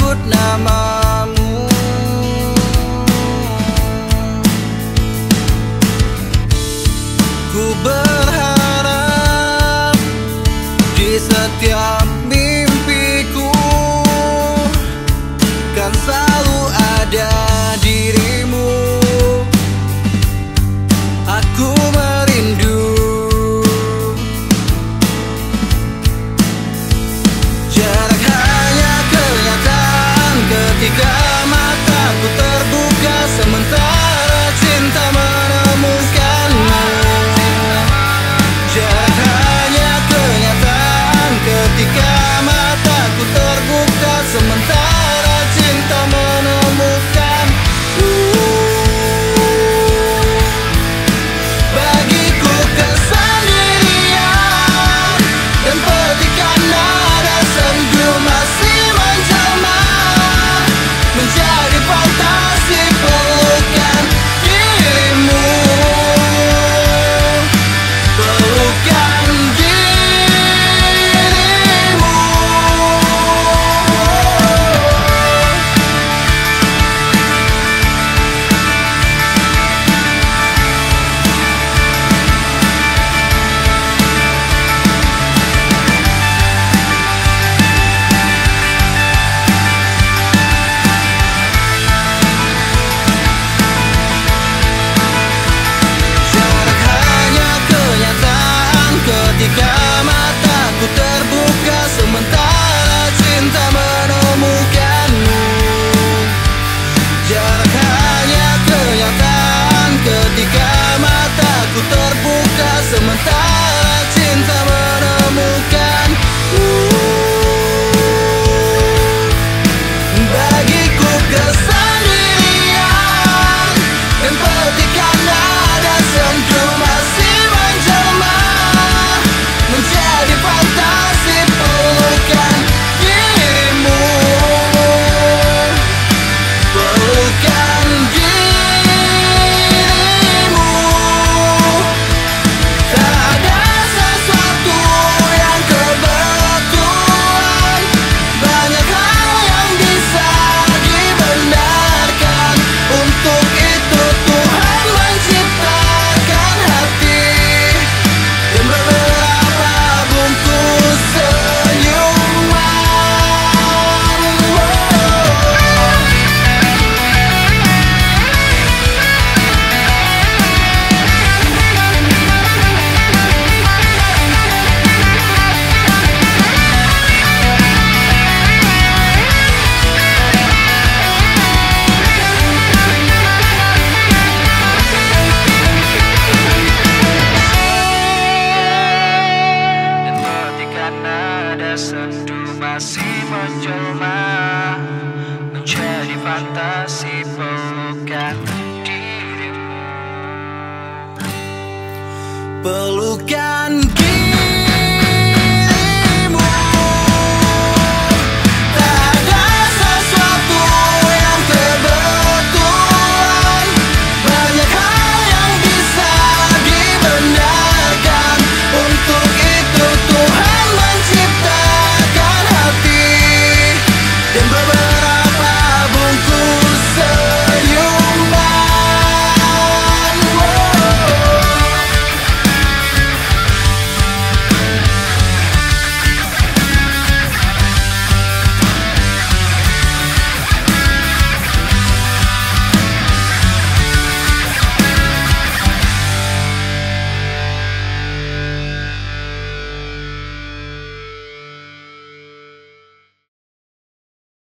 good na ma But look out.